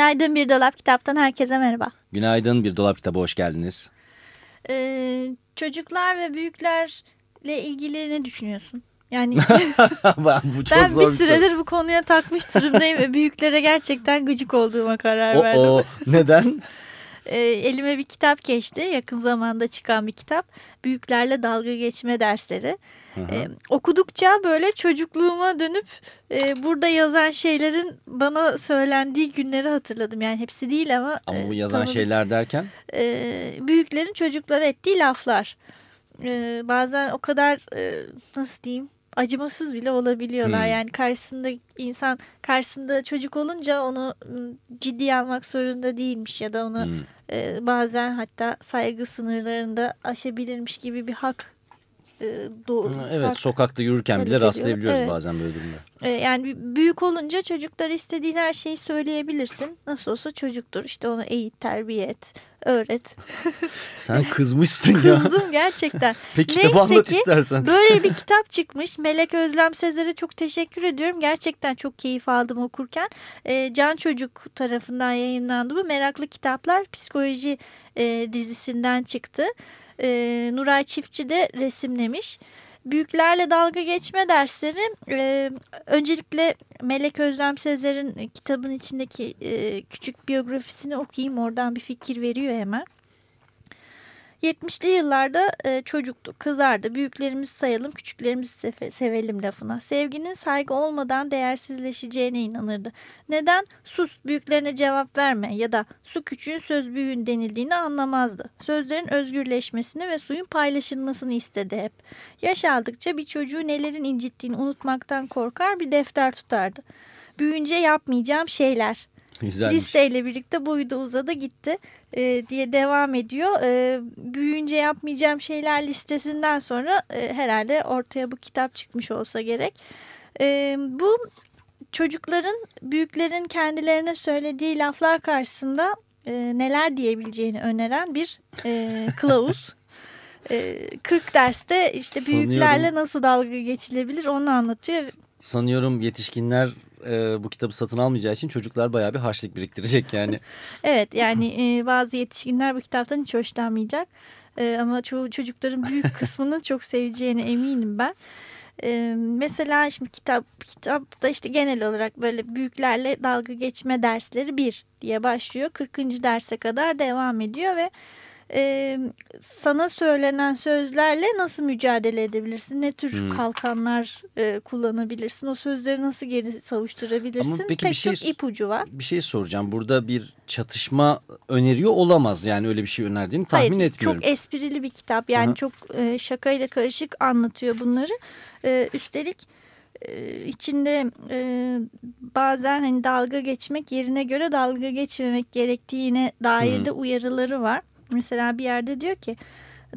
Günaydın Bir Dolap Kitap'tan herkese merhaba. Günaydın Bir Dolap Kitabı hoş geldiniz. Ee, çocuklar ve büyüklerle ilgili ne düşünüyorsun? Yani bu çok ben zor bir bir soru. süredir bu konuya takmış durumdayım ve büyüklere gerçekten gıcık olduğuma karar O, verdim. o neden? Ee, elime bir kitap geçti. Yakın zamanda çıkan bir kitap. Büyüklerle dalga geçme dersleri. Ee, okudukça böyle çocukluğuma dönüp e, burada yazan şeylerin bana söylendiği günleri hatırladım. Yani hepsi değil ama. Ama bu e, yazan tanıdık- şeyler derken e, büyüklerin çocuklara ettiği laflar. E, bazen o kadar e, nasıl diyeyim acımasız bile olabiliyorlar. Hmm. Yani karşısında insan karşısında çocuk olunca onu m, ciddiye almak zorunda değilmiş ya da onu Hmm. e, bazen hatta saygı sınırlarında aşabilirmiş gibi bir hak e, evet hak sokakta yürürken bile rastlayabiliyoruz Evet. bazen böyle durumlar. e, yani büyük olunca çocuklar istediğin her şeyi söyleyebilirsin. Nasıl olsa çocuktur. İşte onu eğit, terbiye et, öğret. Sen kızmışsın ya. Kızdım gerçekten. Peki Neyse kitabı anlat ki istersen. Böyle bir kitap çıkmış. Melek Özlem Sezer'e çok teşekkür ediyorum. Gerçekten çok keyif aldım okurken. E, Can Çocuk tarafından yayınlandı bu. Meraklı Kitaplar Psikoloji e, dizisinden çıktı. E, Nuray Çiftçi de resimlemiş. Büyüklerle dalga geçme dersleri e, öncelikle Melek Özlem Sezer'in kitabın içindeki e, küçük biyografisini okuyayım oradan bir fikir veriyor hemen. 70'li yıllarda e, çocuktu, kızardı. Büyüklerimiz sayalım, küçüklerimizi sefe- sevelim lafına. Sevginin saygı olmadan değersizleşeceğine inanırdı. Neden? Sus, büyüklerine cevap verme ya da su küçüğün söz büyüğün denildiğini anlamazdı. Sözlerin özgürleşmesini ve suyun paylaşılmasını istedi hep. Yaş aldıkça bir çocuğu nelerin incittiğini unutmaktan korkar bir defter tutardı. Büyüyünce yapmayacağım şeyler. Güzelmiş. Listeyle birlikte boyu da uzadı gitti e, diye devam ediyor. E, büyüyünce yapmayacağım şeyler listesinden sonra e, herhalde ortaya bu kitap çıkmış olsa gerek. E, bu çocukların büyüklerin kendilerine söylediği laflar karşısında e, neler diyebileceğini öneren bir e, kılavuz. E, 40 derste işte Sanıyorum- büyüklerle nasıl dalga geçilebilir onu anlatıyor. Sanıyorum yetişkinler e, bu kitabı satın almayacağı için çocuklar bayağı bir harçlık biriktirecek yani. Evet yani e, bazı yetişkinler bu kitaptan hiç hoşlanmayacak. E, ama çoğu çocukların büyük kısmını çok seveceğine eminim ben. E, mesela şimdi kitap kitapta işte genel olarak böyle büyüklerle dalga geçme dersleri bir diye başlıyor. 40. derse kadar devam ediyor ve e, sana söylenen sözlerle nasıl mücadele edebilirsin? Ne tür Hmm. kalkanlar e, kullanabilirsin? O sözleri nasıl geri savuşturabilirsin? Ama peki Pek bir şey- çok ipucu var. Bir şey soracağım. Burada bir çatışma öneriyor olamaz. Yani öyle bir şey önerdiğini tahmin Hayır, etmiyorum. Çok esprili bir kitap. Yani Aha. çok e, şakayla karışık anlatıyor bunları. E, üstelik e, içinde e, bazen hani dalga geçmek yerine göre dalga geçmemek gerektiğine dair Hı. de uyarıları var. Mesela bir yerde diyor ki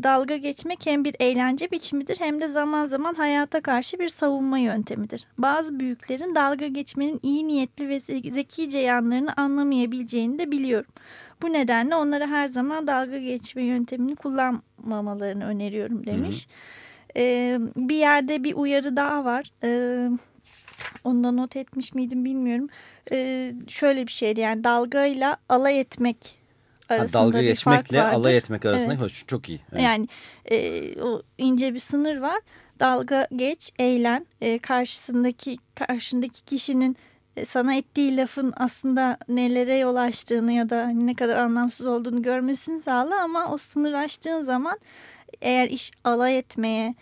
dalga geçmek hem bir eğlence biçimidir hem de zaman zaman hayata karşı bir savunma yöntemidir. Bazı büyüklerin dalga geçmenin iyi niyetli ve ze- zekice yanlarını anlamayabileceğini de biliyorum. Bu nedenle onlara her zaman dalga geçme yöntemini kullanmamalarını öneriyorum demiş. Ee, bir yerde bir uyarı daha var. Ee, onu da not etmiş miydim bilmiyorum. Ee, şöyle bir şeydi yani dalgayla alay etmek Ha, arasında dalga bir geçmekle fark vardır. alay etmek arasında Evet. çok iyi. Evet. Yani e, o ince bir sınır var. Dalga geç, eğlen. E, karşısındaki karşındaki kişinin e, sana ettiği lafın aslında nelere yol açtığını ya da hani ne kadar anlamsız olduğunu görmesini sağla ama o sınır aştığın zaman eğer iş alay etmeye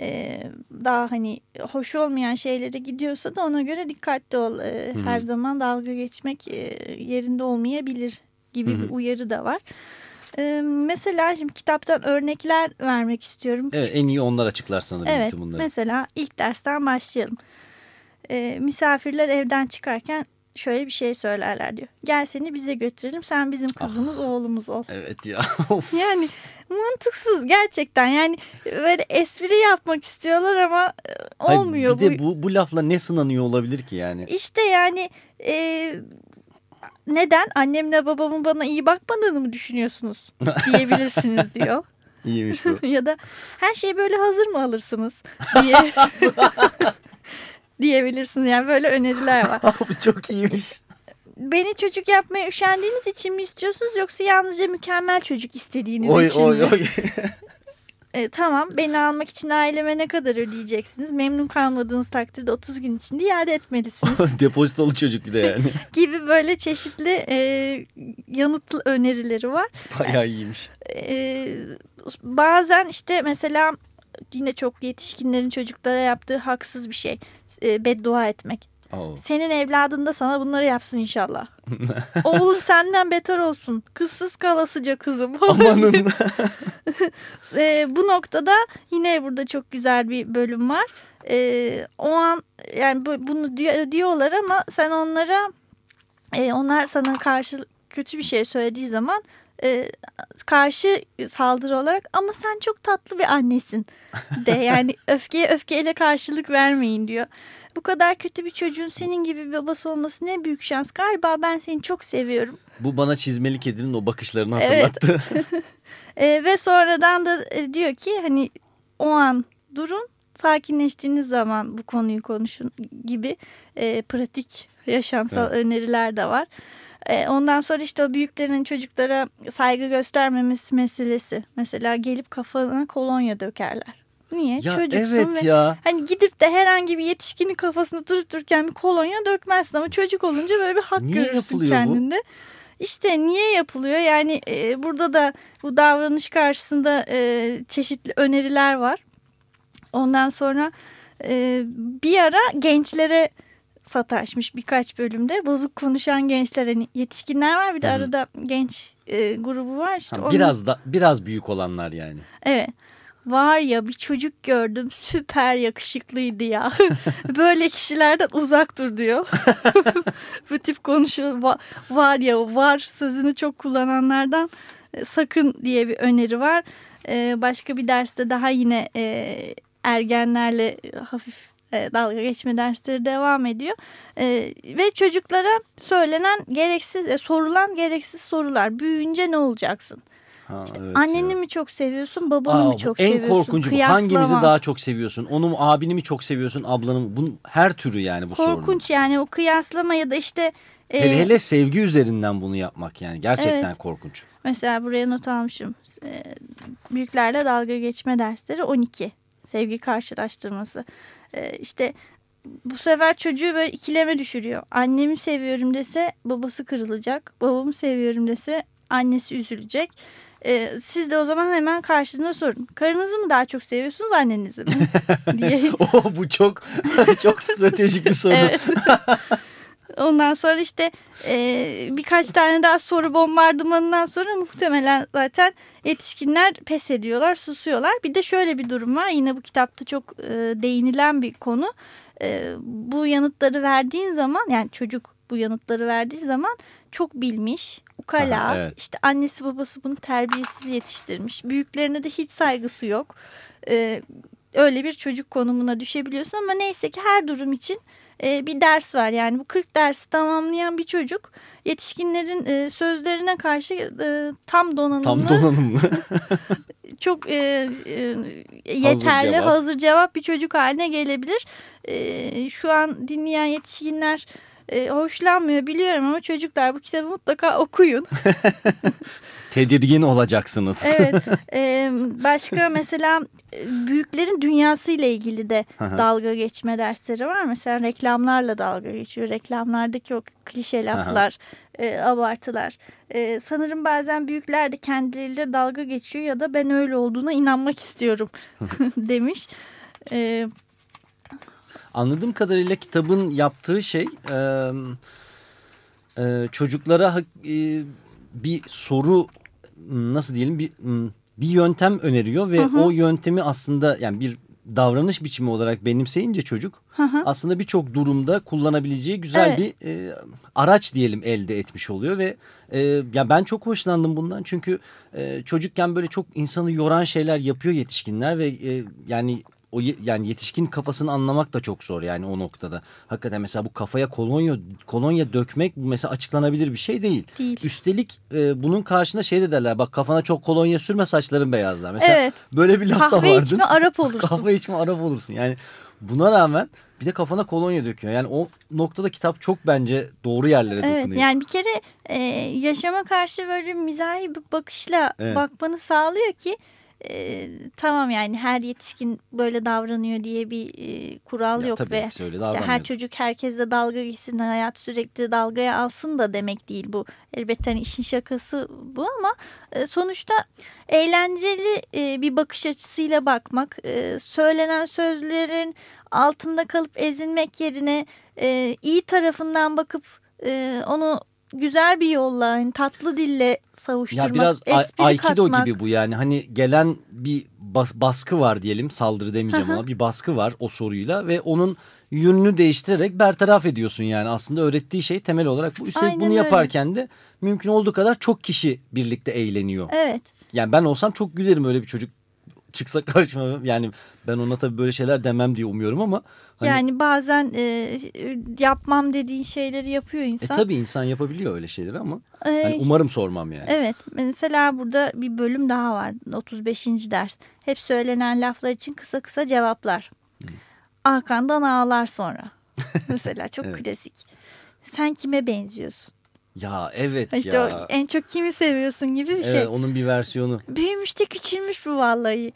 e, daha hani hoş olmayan şeylere gidiyorsa da ona göre dikkatli ol. E, hı. Her zaman dalga geçmek e, yerinde olmayabilir gibi Hı hı. bir uyarı da var. E, mesela şimdi kitaptan örnekler vermek istiyorum. Evet en iyi onlar açıklar sanırım Evet bunları. mesela ilk dersten başlayalım. E, misafirler evden çıkarken şöyle bir şey söylerler diyor. Gel seni bize götürelim sen bizim kızımız oğlumuz ol. Evet ya. Yani mantıksız gerçekten yani böyle espri yapmak istiyorlar ama e, Hayır, olmuyor bir de bu, bu lafla ne sınanıyor olabilir ki yani? İşte yani e, neden annemle babamın bana iyi bakmadığını mı düşünüyorsunuz diyebilirsiniz diyor. İyiymiş bu. ya da her şeyi böyle hazır mı alırsınız diye diyebilirsiniz. Yani böyle öneriler var. bu çok iyiymiş. Beni çocuk yapmaya üşendiğiniz için mi istiyorsunuz yoksa yalnızca mükemmel çocuk istediğiniz Oy için oy mi? oy. E, tamam beni almak için aileme ne kadar ödeyeceksiniz? Memnun kalmadığınız takdirde 30 gün içinde iade etmelisiniz. Depozitolu çocuk bir de yani. gibi böyle çeşitli e, yanıtlı önerileri var. Bayağı iyiymiş. E, bazen işte mesela yine çok yetişkinlerin çocuklara yaptığı haksız bir şey. E, beddua etmek. Oo. Senin evladın da sana bunları yapsın inşallah. Oğlun senden beter olsun. Kızsız kalasıca kızım. Amanın. E, bu noktada yine burada çok güzel bir bölüm var. E, o an yani bu- bunu diyor- diyorlar ama sen onlara e, onlar sana karşı kötü bir şey söylediği zaman e, karşı saldırı olarak ama sen çok tatlı bir annesin de yani öfkeye öfkeyle karşılık vermeyin diyor. Bu kadar kötü bir çocuğun senin gibi bir babası olması ne büyük şans. Galiba ben seni çok seviyorum. Bu bana çizmeli kedinin o bakışlarını Evet. hatırlattı. E, ve sonradan da e, diyor ki hani o an durun sakinleştiğiniz zaman bu konuyu konuşun gibi e, pratik yaşamsal öneriler de var. E, ondan sonra işte o büyüklerin çocuklara saygı göstermemesi meselesi. Mesela gelip kafana kolonya dökerler. Niye? ya Çocuksun evet ve ya. Hani gidip de herhangi bir yetişkinin kafasına durup dururken bir kolonya dökmezsin ama çocuk olunca böyle bir hak Niye görürsün yapılıyor bu? kendinde. İşte niye yapılıyor? Yani e, burada da bu davranış karşısında e, çeşitli öneriler var. Ondan sonra e, bir ara gençlere sataşmış birkaç bölümde. Bozuk konuşan gençler hani yetişkinler var bir de Hı hı. arada genç e, grubu var. işte Ha, onun- biraz da biraz büyük olanlar yani. Evet. Var ya bir çocuk gördüm süper yakışıklıydı ya. Böyle kişilerden uzak dur diyor. Bu tip konuşuyor. Va- Var ya var sözünü çok kullananlardan e, sakın diye bir öneri var. E, Başka bir derste daha yine e, ergenlerle hafif e, dalga geçme dersleri devam ediyor. E, Ve çocuklara söylenen gereksiz, e, sorulan gereksiz sorular. Büyüyünce ne olacaksın? Ha, evet Anneni ya. mi çok seviyorsun, babanı Aa, mı çok en seviyorsun? korkuncu bu. Kıyaslama. Hangimizi daha çok seviyorsun? Onu mu abini mi çok seviyorsun ablanı mı? Bunun her türü yani bu sorunun. Korkunç yani o kıyaslama ya da işte e, Hele hele sevgi üzerinden bunu yapmak yani gerçekten Evet. korkunç. mesela buraya not almışım. E, büyüklerle dalga geçme dersleri 12. Sevgi karşılaştırması. E, işte bu sefer çocuğu böyle ikileme düşürüyor. Annemi seviyorum dese babası kırılacak. Babamı seviyorum dese annesi üzülecek. E, siz de o zaman hemen karşılığında sorun. Karınızı mı daha çok seviyorsunuz annenizi mi? diye Oh, bu çok çok stratejik bir soru. Evet. Ondan sonra işte e, birkaç tane daha soru bombardımanından sonra muhtemelen zaten yetişkinler pes ediyorlar, susuyorlar. Bir de şöyle bir durum var. Yine bu kitapta çok e, değinilen bir konu. E, bu yanıtları verdiğin zaman yani çocuk bu yanıtları verdiği zaman çok bilmiş, ukala. Aha, evet. işte annesi babası bunu terbiyesiz yetiştirmiş. Büyüklerine de hiç saygısı yok. E, öyle bir çocuk konumuna düşebiliyorsun ama neyse ki her durum için e, bir ders var. Yani bu 40 dersi tamamlayan bir çocuk yetişkinlerin e, sözlerine karşı e, tam donanımlı, Tam donanımlı. çok e, e, yeterli, cevap. hazır cevap bir çocuk haline gelebilir. E, şu an dinleyen yetişkinler e, hoşlanmıyor biliyorum ama çocuklar bu kitabı mutlaka okuyun. Tedirgin olacaksınız. Evet. e, başka mesela e, büyüklerin dünyası ile ilgili de dalga geçme dersleri var. Mesela reklamlarla dalga geçiyor. Reklamlardaki o klişe laflar, e, abartılar. E, sanırım bazen büyükler de kendileriyle dalga geçiyor ya da ben öyle olduğuna inanmak istiyorum demiş. E, Anladığım kadarıyla kitabın yaptığı şey e, e, çocuklara e, bir soru nasıl diyelim bir m, bir yöntem öneriyor ve Hı hı. o yöntemi aslında yani bir davranış biçimi olarak benimseyince çocuk Hı hı. aslında birçok durumda kullanabileceği güzel Evet. bir e, araç diyelim elde etmiş oluyor ve e, ya ben çok hoşlandım bundan çünkü e, çocukken böyle çok insanı yoran şeyler yapıyor yetişkinler ve e, yani o ye- yani yetişkin kafasını anlamak da çok zor yani o noktada. Hakikaten mesela bu kafaya kolonya kolonya dökmek bu mesela açıklanabilir bir şey değil. Değil. Üstelik e, bunun karşında şey de derler bak kafana çok kolonya sürme saçların beyazlar. Mesela Evet. böyle bir laf da Kahve vardır. içme Arap olursun. Kahve içme Arap olursun. Yani buna rağmen bir de kafana kolonya döküyor. Yani o noktada kitap çok bence doğru yerlere Evet dokunuyor. yani bir kere e, yaşama karşı böyle mizahi bir bakışla Evet. bakmanı sağlıyor ki e, tamam yani her yetişkin böyle davranıyor diye bir e, kural Ya yok tabii ve işte her çocuk herkesle dalga geçsin hayat sürekli dalgaya alsın da demek değil bu. Elbette hani işin şakası bu ama e, sonuçta eğlenceli e, bir bakış açısıyla bakmak, e, söylenen sözlerin altında kalıp ezilmek yerine e, iyi tarafından bakıp e, onu güzel bir yolla, hani tatlı dille savuşturmak, Ya biraz Aikido katmak. gibi bu yani hani gelen bir bas- baskı var diyelim saldırı demeyeceğim ama bir baskı var o soruyla ve onun yönünü değiştirerek bertaraf ediyorsun yani aslında öğrettiği şey temel olarak bu. Üstelik Aynen bunu öyle. yaparken de mümkün olduğu kadar çok kişi birlikte eğleniyor. Evet. Yani ben olsam çok gülerim öyle bir çocuk çıksa karşıma yani ben ona tabii böyle şeyler demem diye umuyorum ama hani, Yani bazen e, yapmam dediğin şeyleri yapıyor e, insan. tabii insan yapabiliyor öyle şeyleri ama E, hani umarım sormam yani. Evet mesela burada bir bölüm daha var 35. ders. Hep söylenen laflar için kısa kısa cevaplar. Arkandan ağlar sonra. Mesela çok Evet. klasik. Sen kime benziyorsun? Ya evet İşte ya. o en çok kimi seviyorsun gibi bir Evet şey. onun bir versiyonu. Büyümüş de küçülmüş bu vallahi.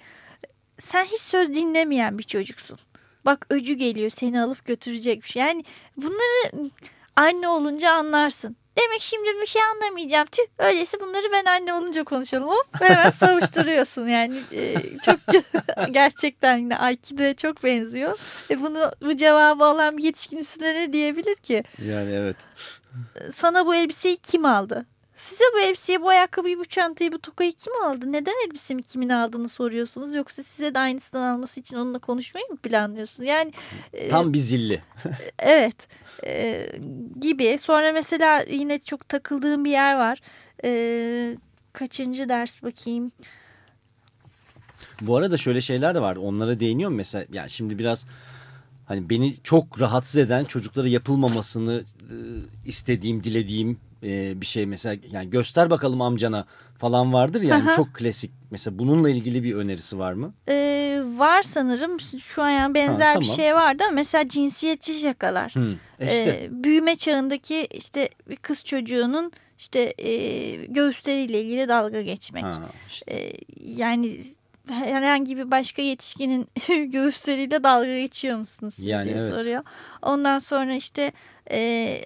Sen hiç söz dinlemeyen bir çocuksun. Bak öcü geliyor seni alıp götürecekmiş. Yani bunları anne olunca anlarsın. Demek şimdi bir şey anlamayacağım. Tüh öyleyse bunları ben anne olunca konuşalım. Hop hemen savuşturuyorsun yani. Ee, çok gerçekten yine Aikido'ya çok benziyor. E bunu bu cevabı alan bir yetişkin üstüne ne diyebilir ki? Yani evet. Sana bu elbiseyi kim aldı? Size bu elbiseyi, bu ayakkabıyı, bu çantayı, bu tokayı kim aldı? Neden elbisemi kimin aldığını soruyorsunuz? Yoksa size de aynısından alması için onunla konuşmayı mı planlıyorsunuz? Yani e, Tam bir zilli. evet e, gibi. Sonra mesela yine çok takıldığım bir yer var. E, kaçıncı ders bakayım? Bu arada şöyle şeyler de var. Onlara değiniyorum mesela. Yani şimdi biraz hani beni çok rahatsız eden çocuklara yapılmamasını e, istediğim, dilediğim e, bir şey mesela yani göster bakalım amcana falan vardır yani Aha. çok klasik. Mesela bununla ilgili bir önerisi var mı? E, var sanırım şu an yani benzer Ha, bir tamam. şey vardı ama mesela cinsiyetçi şakalar. Hı. E işte Ee, büyüme çağındaki işte bir kız çocuğunun işte e, göğüsleriyle ilgili dalga geçmek. ha, işte. Ee, yani herhangi bir başka yetişkinin göğüsleriyle dalga geçiyor musunuz Yani diye evet. soruyor. Ondan sonra işte e,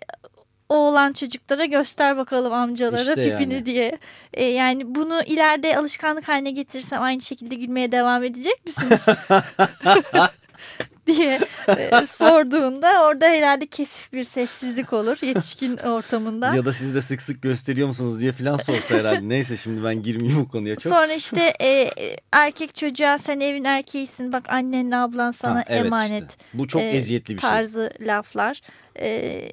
oğlan çocuklara göster bakalım amcalara İşte pipini yani. diye. E, yani bunu ileride alışkanlık haline getirirsem aynı şekilde gülmeye devam edecek misiniz? diye e, sorduğunda orada herhalde kesif bir sessizlik olur yetişkin ortamında. Ya da siz de sık sık gösteriyor musunuz diye falan sorsa herhalde. Neyse şimdi ben girmeyeyim bu konuya çok. Sonra işte e, erkek çocuğa sen evin erkeğisin bak annenle ablan sana Ha, evet emanet işte. Bu çok e, eziyetli bir şey. tarzı laflar. E,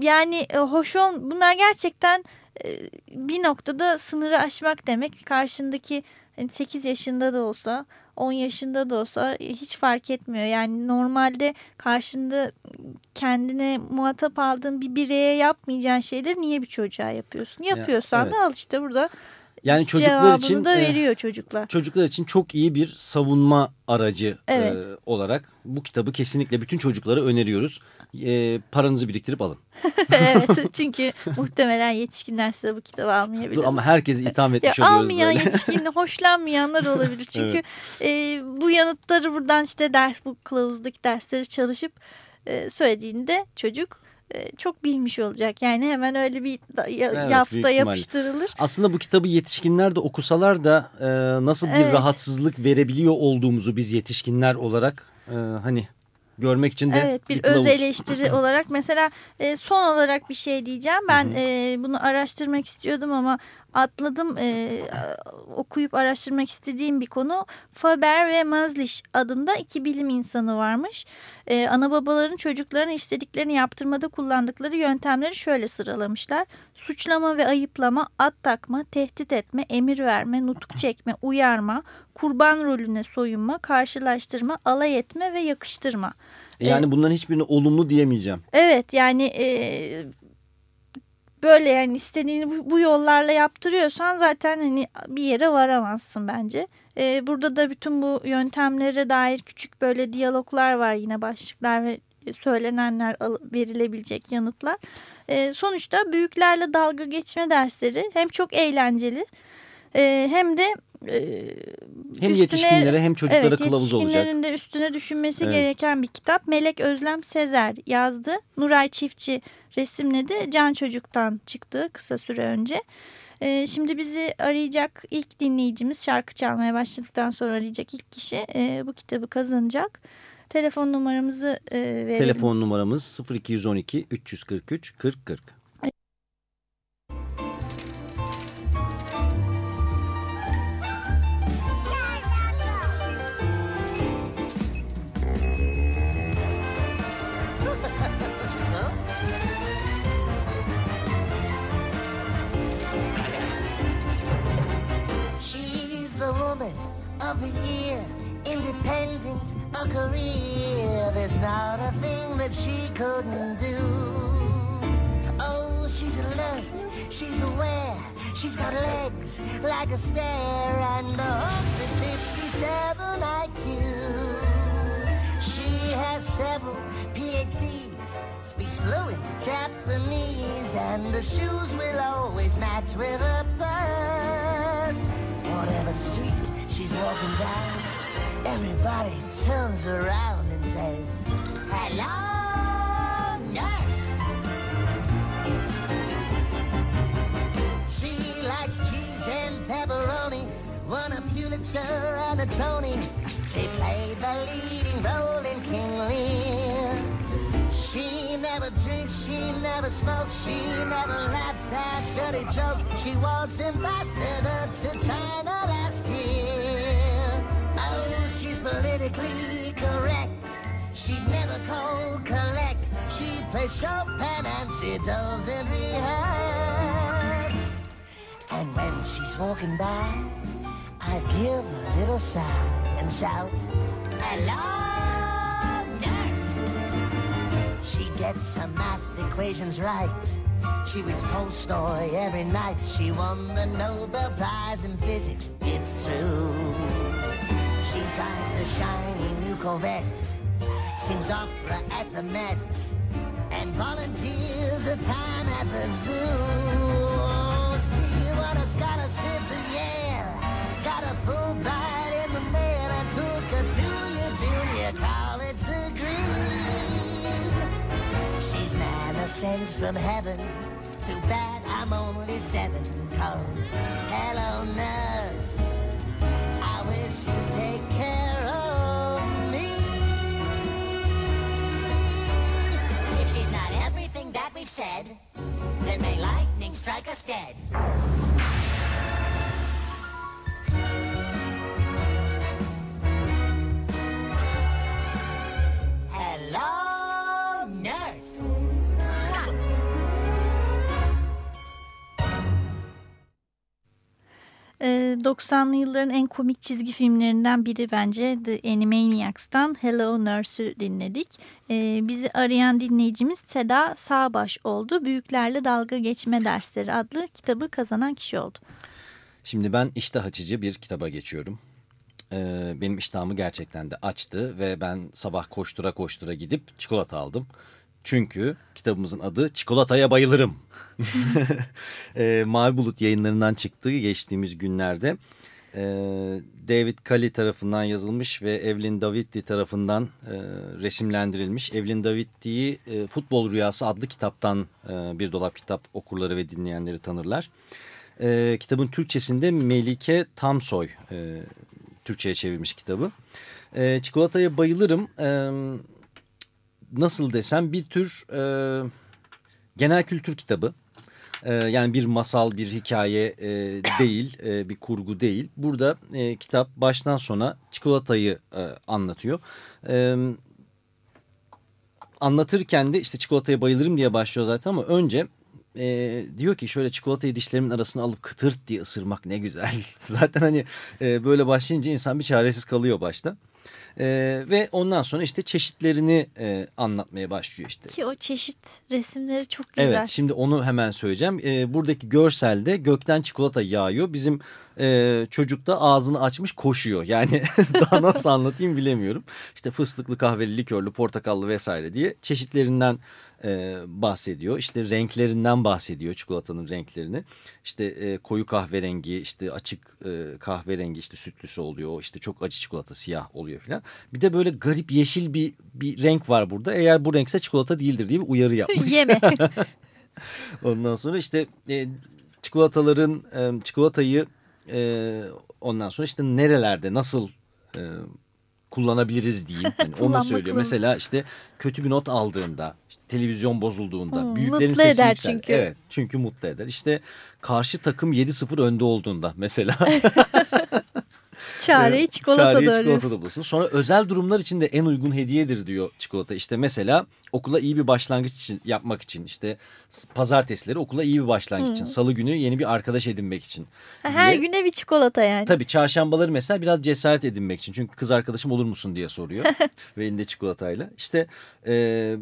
yani e, hoş ol bunlar gerçekten e, bir noktada sınırı aşmak demek. Karşındaki hani 8 yaşında da olsa 10 yaşında da olsa e, hiç fark etmiyor. Yani normalde karşında kendine muhatap aldığın bir bireye yapmayacağın şeyleri niye bir çocuğa yapıyorsun? Yapıyorsan evet. da al işte burada Yani çocuklar için da e, veriyor çocuklar. çocuklar için çok iyi bir savunma aracı Evet. e, olarak bu kitabı kesinlikle bütün çocuklara öneriyoruz. E, paranızı biriktirip alın. evet çünkü muhtemelen yetişkinler size bu kitabı almayabilir. Dur ama herkesi itham ya etmiş oluyoruz almayan böyle. yetişkin hoşlanmayanlar olabilir. Çünkü e, bu yanıtları buradan işte ders bu kılavuzdaki dersleri çalışıp e, söylediğinde çocuk çok bilmiş olacak. Yani hemen öyle bir Evet, yafta yapıştırılır. Aslında bu kitabı yetişkinler de okusalar da e, nasıl bir Evet. rahatsızlık verebiliyor olduğumuzu biz yetişkinler olarak e, hani görmek için de Evet bir, öz eleştiri olarak mesela e, son olarak bir şey diyeceğim. Ben e, bunu araştırmak istiyordum ama atladım e, okuyup araştırmak istediğim bir konu. Faber ve Mazlish adında iki bilim insanı varmış. E, ana babaların çocuklarına istediklerini yaptırmada kullandıkları yöntemleri şöyle sıralamışlar. Suçlama ve ayıplama, at takma, tehdit etme, emir verme, nutuk çekme, uyarma, kurban rolüne soyunma, karşılaştırma, alay etme ve yakıştırma. E, yani e, bunların hiçbirini olumlu diyemeyeceğim. Evet yani e, böyle yani istediğini bu, bu yollarla yaptırıyorsan zaten hani bir yere varamazsın bence. E, burada da bütün bu yöntemlere dair küçük böyle diyaloglar var yine başlıklar ve söylenenler verilebilecek yanıtlar. E, sonuçta büyüklerle dalga geçme dersleri hem çok eğlenceli e, hem de hem üstüne, yetişkinlere hem çocuklara evet, kılavuz olacak. Yetişkinlerin de üstüne düşünmesi evet. gereken bir kitap. Melek Özlem Sezer yazdı. Nuray Çiftçi resimledi. Can Çocuk'tan çıktı kısa süre önce. Ee, şimdi bizi arayacak ilk dinleyicimiz şarkı çalmaya başladıktan sonra arayacak ilk kişi e, bu kitabı kazanacak. Telefon numaramızı e, verelim. Telefon numaramız 0212 343 40 40. of the year, independent, a career. There's not a thing that she couldn't do. Oh, she's alert, she's aware, she's got legs like a stair and a 157 IQ. She has several PhDs, speaks fluent Japanese, and the shoes will always match with her purse. Whatever street she's walking down, everybody turns around and says, Hello, nurse. She likes cheese and pepperoni, won a Pulitzer and a Tony. She played the leading role in King Lear. She never drinks, she never smokes, she never laughs at dirty jokes. She was ambassador to China last year. Politically correct. She'd never cold collect. She plays Chopin and she doesn't rehearse. And when she's walking by, I give a little sigh and shout, Hello, nurse! She gets her math equations right. She reads Tolstoy every night. She won the Nobel Prize in Physics. It's true. Drives a shiny new Corvette, sings opera at the Met, and volunteers her time at the zoo. Oh, she won a scholarship to Yale, got a Fulbright in the mail, and took a two-year junior college degree. She's man sent from heaven. Too bad I'm only seven. Cause, arrested. 90'lı yılların en komik çizgi filmlerinden biri bence The Animaniacs'tan Hello Nurse'ü dinledik. Ee, bizi arayan dinleyicimiz Seda Sağbaş oldu. Büyüklerle Dalga Geçme Dersleri adlı kitabı kazanan kişi oldu. Şimdi ben iştah açıcı bir kitaba geçiyorum. Ee, benim iştahımı gerçekten de açtı ve ben sabah koştura koştura gidip çikolata aldım. Çünkü kitabımızın adı Çikolataya Bayılırım. e, Mavi Bulut yayınlarından çıktığı geçtiğimiz günlerde. E, David Kali tarafından yazılmış ve Evelyn Davitti tarafından e, resimlendirilmiş. Evelyn Davitti'yi e, Futbol Rüyası adlı kitaptan e, bir dolap kitap okurları ve dinleyenleri tanırlar. E, kitabın Türkçesinde Melike Tamsoy e, Türkçe'ye çevirmiş kitabı. E, Çikolataya Bayılırım... E, nasıl desem bir tür e, genel kültür kitabı. E, yani bir masal, bir hikaye e, değil, e, bir kurgu değil. Burada e, kitap baştan sona çikolatayı e, anlatıyor. E, anlatırken de işte çikolataya bayılırım diye başlıyor zaten ama önce e, diyor ki şöyle çikolatayı dişlerimin arasına alıp kıtırt diye ısırmak ne güzel. zaten hani e, böyle başlayınca insan bir çaresiz kalıyor başta. E, ve ondan sonra işte çeşitlerini e, anlatmaya başlıyor işte. Ki o çeşit resimleri çok güzel. Evet şimdi onu hemen söyleyeceğim. E, buradaki görselde gökten çikolata yağıyor. Bizim e, çocuk da ağzını açmış koşuyor. Yani daha nasıl anlatayım bilemiyorum. İşte fıstıklı, kahveli, likörlü, portakallı vesaire diye çeşitlerinden e, bahsediyor. İşte renklerinden bahsediyor çikolatanın renklerini. İşte e, koyu kahverengi, işte açık e, kahverengi, işte sütlüsü oluyor. İşte çok acı çikolata siyah oluyor filan. Bir de böyle garip yeşil bir bir renk var burada. Eğer bu renkse çikolata değildir diye bir uyarı yapmış. Yeme. Ondan sonra işte e, çikolataların e, çikolatayı e, ondan sonra işte nerelerde nasıl e, kullanabiliriz diyeyim. Yani onu söylüyor. Mesela işte kötü bir not aldığında, işte televizyon bozulduğunda, Hmm, büyüklerin mutlu sesi eder yükselir. çünkü. Evet, çünkü mutlu eder. İşte karşı takım 7-0 önde olduğunda mesela. Çareyi çikolatada çareyi çikolatada bulsun. Sonra özel durumlar için de en uygun hediyedir diyor çikolata. İşte mesela okula iyi bir başlangıç için yapmak için işte pazartesileri okula iyi bir başlangıç için. Salı günü yeni bir arkadaş edinmek için. Her diye. güne bir çikolata yani. Tabii çarşambaları mesela biraz cesaret edinmek için. Çünkü kız arkadaşım olur musun diye soruyor. Ve elinde çikolatayla. İşte e,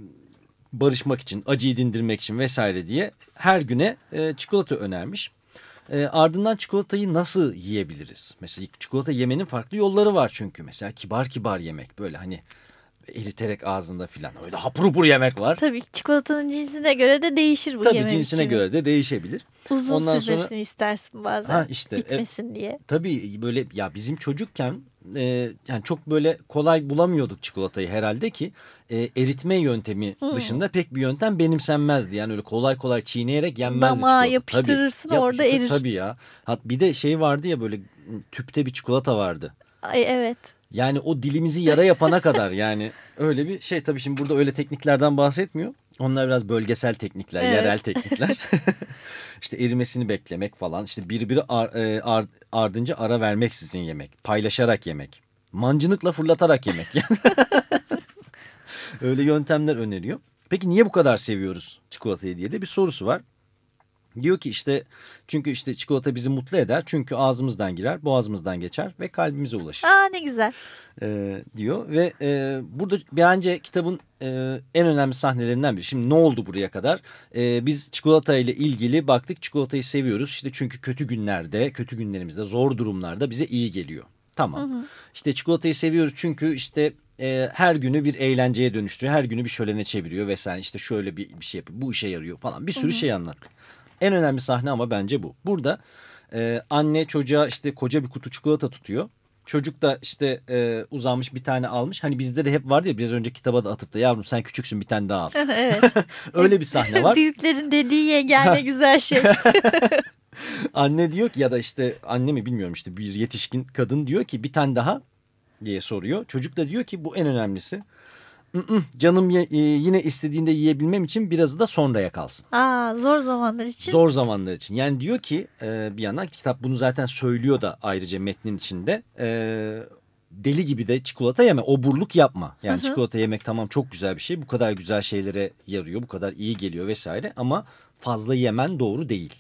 barışmak için, acıyı dindirmek için vesaire diye her güne e, çikolata önermiş. E, ardından çikolatayı nasıl yiyebiliriz? Mesela çikolata yemenin farklı yolları var çünkü. Mesela kibar kibar yemek böyle hani eriterek ağzında filan öyle hapur hupur yemek var. Tabii çikolatanın cinsine göre de değişir bu Tabii yeme cinsine biçimi. göre de değişebilir. Uzun Ondan sürmesini sonra- istersin bazen. Ha, işte, e- Bitmesin diye. Tabii böyle ya bizim çocukken e, yani çok böyle kolay bulamıyorduk çikolatayı herhalde ki e, eritme yöntemi dışında pek bir yöntem benimsenmezdi. Yani öyle kolay kolay çiğneyerek yenmezdi Damağa çikolata. yapıştırırsın, Tabii, orada yapıştır- erir. Tabii ya. Hat bir de şey vardı ya böyle tüpte bir çikolata vardı. Ay evet. Yani o dilimizi yara yapana kadar yani öyle bir şey tabii şimdi burada öyle tekniklerden bahsetmiyor. Onlar biraz bölgesel teknikler, Evet. yerel teknikler. işte erimesini beklemek falan. İşte birbiri ar, e, ar- ardınca ara vermeksizin yemek. Paylaşarak yemek. Mancınıkla fırlatarak yemek. öyle yöntemler öneriyor. Peki niye bu kadar seviyoruz çikolatayı diye de bir sorusu var. Diyor ki işte çünkü işte çikolata bizi mutlu eder. Çünkü ağzımızdan girer, boğazımızdan geçer ve kalbimize ulaşır Aa ne güzel. e, diyor. Ve e, burada bence kitabın e, en önemli sahnelerinden biri. Şimdi ne oldu buraya kadar? E, biz çikolata ile ilgili baktık çikolatayı seviyoruz. İşte çünkü kötü günlerde, kötü günlerimizde, zor durumlarda bize iyi geliyor. Tamam. İşte çikolatayı seviyoruz çünkü işte e, her günü bir eğlenceye dönüştürüyor. Her günü bir şölene çeviriyor vesaire. İşte şöyle bir, bir şey yapıyor. Bu işe yarıyor falan. Bir sürü şey anlattık. En önemli sahne ama bence bu. Burada e, anne çocuğa işte koca bir kutu çikolata tutuyor. Çocuk da işte e, uzanmış bir tane almış. Hani bizde de hep vardı ya biraz önce kitaba da atıp da yavrum sen küçüksün bir tane daha al. evet. Öyle bir sahne var. Büyüklerin dediği yegane güzel şey. Anne diyor ki ya da işte anne mi bilmiyorum işte bir yetişkin kadın diyor ki bir tane daha diye soruyor. Çocuk da diyor ki bu en önemlisi. "Mm-mm, Canım ye- e, yine istediğinde yiyebilmem için birazı da sonraya kalsın. Aa zor zamanlar için. Zor zamanlar için. Yani diyor ki e, bir yandan kitap bunu zaten söylüyor da ayrıca metnin içinde. E, deli gibi de çikolata yeme. Oburluk yapma. Yani Hı hı. çikolata yemek tamam çok güzel bir şey. Bu kadar güzel şeylere yarıyor. Bu kadar iyi geliyor vesaire. Ama fazla yemen doğru değil.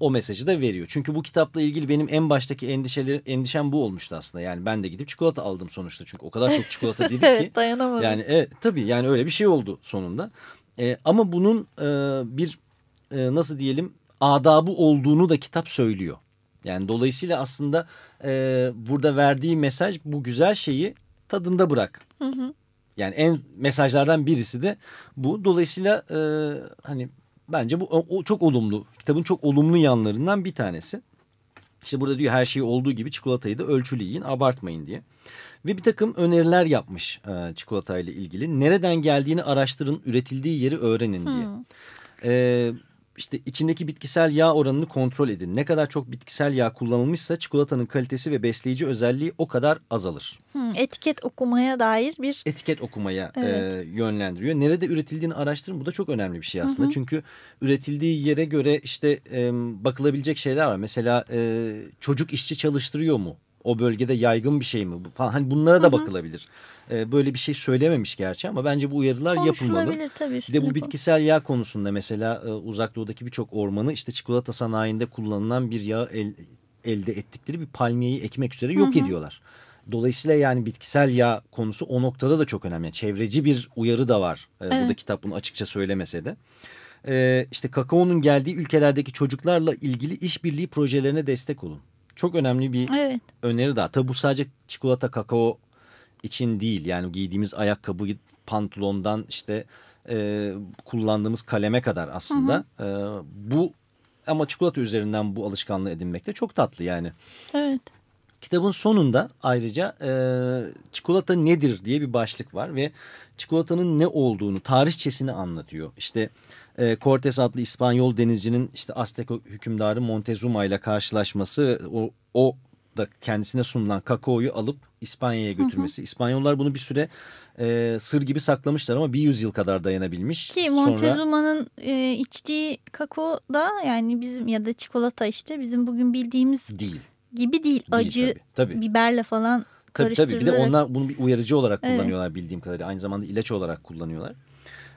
O mesajı da veriyor. Çünkü bu kitapla ilgili benim en baştaki endişeleri, endişem bu olmuştu aslında. Yani ben de gidip çikolata aldım sonuçta. Çünkü o kadar çok çikolata dedik ki. evet dayanamadım. Yani evet tabii yani öyle bir şey oldu sonunda. E, ama bunun e, bir e, nasıl diyelim adabı olduğunu da kitap söylüyor. Yani dolayısıyla aslında e, burada verdiği mesaj bu güzel şeyi tadında bırak. Hı hı. Yani en mesajlardan birisi de bu. Dolayısıyla e, hani bence bu o, çok olumlu. Kitabın çok olumlu yanlarından bir tanesi. İşte burada diyor her şeyi olduğu gibi çikolatayı da ölçülü yiyin, abartmayın diye. Ve bir takım öneriler yapmış e, çikolatayla ilgili. Nereden geldiğini araştırın, üretildiği yeri öğrenin diye. Hmm. E, işte içindeki bitkisel yağ oranını kontrol edin. Ne kadar çok bitkisel yağ kullanılmışsa çikolatanın kalitesi ve besleyici özelliği o kadar azalır. Hı, etiket okumaya dair bir Etiket okumaya Evet. e, yönlendiriyor. Nerede üretildiğini araştırın. Bu da çok önemli bir şey aslında. Çünkü üretildiği yere göre işte e, bakılabilecek şeyler var. Mesela e, çocuk işçi çalıştırıyor mu? O bölgede yaygın bir şey mi? Bu Falan. Hani bunlara da bakılabilir. E, böyle bir şey söylememiş gerçi ama bence bu uyarılar yapılmalı. tabii. Bir de bu bitkisel yağ konusunda mesela e, uzak doğudaki birçok ormanı işte çikolata sanayinde kullanılan bir yağ el- elde ettikleri bir palmiyeyi ekmek üzere yok ediyorlar. Dolayısıyla yani bitkisel yağ konusu o noktada da çok önemli. Yani çevreci bir uyarı da var. E, Burada kitap bunu açıkça söylemese de. E, işte kakaonun geldiği ülkelerdeki çocuklarla ilgili işbirliği projelerine destek olun. Çok önemli bir Evet. öneri daha. Tabi bu sadece çikolata kakao için değil. Yani giydiğimiz ayakkabı pantolondan işte e, kullandığımız kaleme kadar aslında. E, bu ama çikolata üzerinden bu alışkanlığı edinmek de çok tatlı yani. Evet. Kitabın sonunda ayrıca e, çikolata nedir diye bir başlık var ve çikolatanın ne olduğunu, tarihçesini anlatıyor. İşte e, Cortes adlı İspanyol denizcinin işte Aztek hükümdarı Montezuma ile karşılaşması, o, o da kendisine sunulan kakaoyu alıp İspanya'ya götürmesi. İspanyollar bunu bir süre e, sır gibi saklamışlar ama bir yüzyıl kadar dayanabilmiş. Ki Sonra- Montezuma'nın e, içtiği kakao da yani bizim ya da çikolata işte bizim bugün bildiğimiz değil. gibi değil. Acı tabii, tabii. biberle falan Tabii tabii bir de karıştırılarak. onlar bunu bir uyarıcı olarak Evet. kullanıyorlar bildiğim kadarıyla. Aynı zamanda ilaç olarak kullanıyorlar.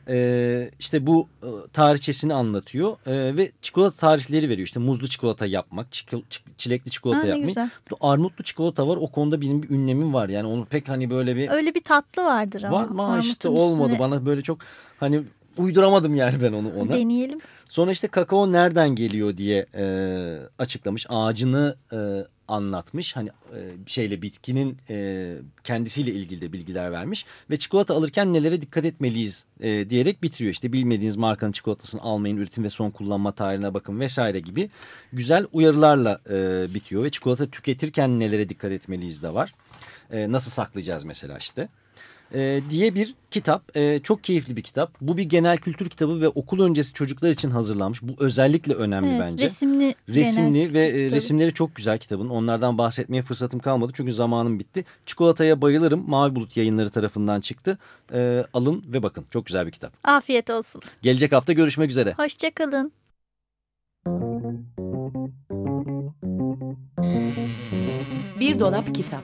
Ee, işte bu e, tarihçesini anlatıyor ee, ve çikolata tarifleri veriyor. İşte muzlu çikolata yapmak, çiko- çi- çilekli çikolata Ha, yapmak. güzel. Armutlu çikolata var. O konuda benim bir ünlemim var. Yani onu pek hani böyle bir Öyle bir tatlı vardır ama. var ama işte Armutun olmadı. üstüne Bana böyle çok hani uyduramadım yani ben onu ona. Deneyelim. Sonra işte kakao nereden geliyor diye e, açıklamış. Ağacını e, anlatmış. Hani e, şeyle bitkinin e, kendisiyle ilgili de bilgiler vermiş. Ve çikolata alırken nelere dikkat etmeliyiz e, diyerek bitiriyor. İşte bilmediğiniz markanın çikolatasını almayın, üretim ve son kullanma tarihine bakın vesaire gibi güzel uyarılarla e, bitiyor. Ve çikolata tüketirken nelere dikkat etmeliyiz de var. E, nasıl saklayacağız mesela işte e, diye bir kitap. E, çok keyifli bir kitap. Bu bir genel kültür kitabı ve okul öncesi çocuklar için hazırlanmış. Bu özellikle önemli Evet, bence. resimli. Resimli genel ve e, resimleri çok güzel kitabın. Onlardan bahsetmeye fırsatım kalmadı çünkü zamanım bitti. Çikolataya bayılırım. Mavi Bulut yayınları tarafından çıktı. E, alın ve bakın. Çok güzel bir kitap. Afiyet olsun. Gelecek hafta görüşmek üzere. Hoşçakalın. Bir dolap kitap.